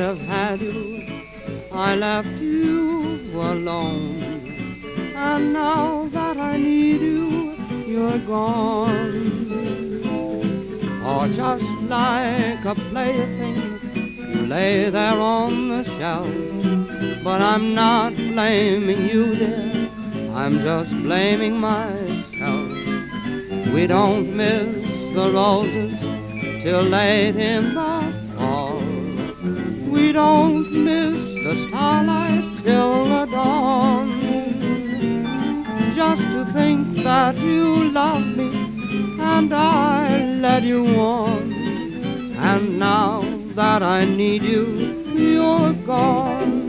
I've had you. I left you alone. And now that I need you, you're gone. Or oh, just like a plaything, you lay there on the shelf. But I'm not blaming you, dear. I'm just blaming myself. We don't miss the roses till late in the fall. We don't miss the starlight till the dawn. Just to think that you love me and I led you on. And now that I need you, you're gone.